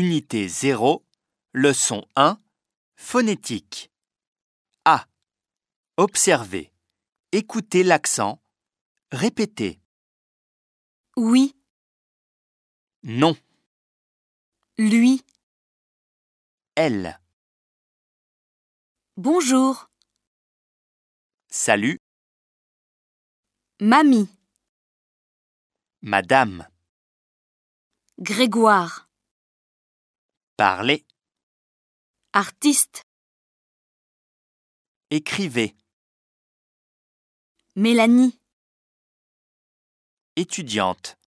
Unité 0, leçon 1, phonétique. A. Observez. Écoutez l'accent. Répétez. Oui, Non. lui, Elle. bonjour, Salut. mamie, Madame. Grégoire, Parlez. artiste, Écrivez. Mélanie, Étudiante.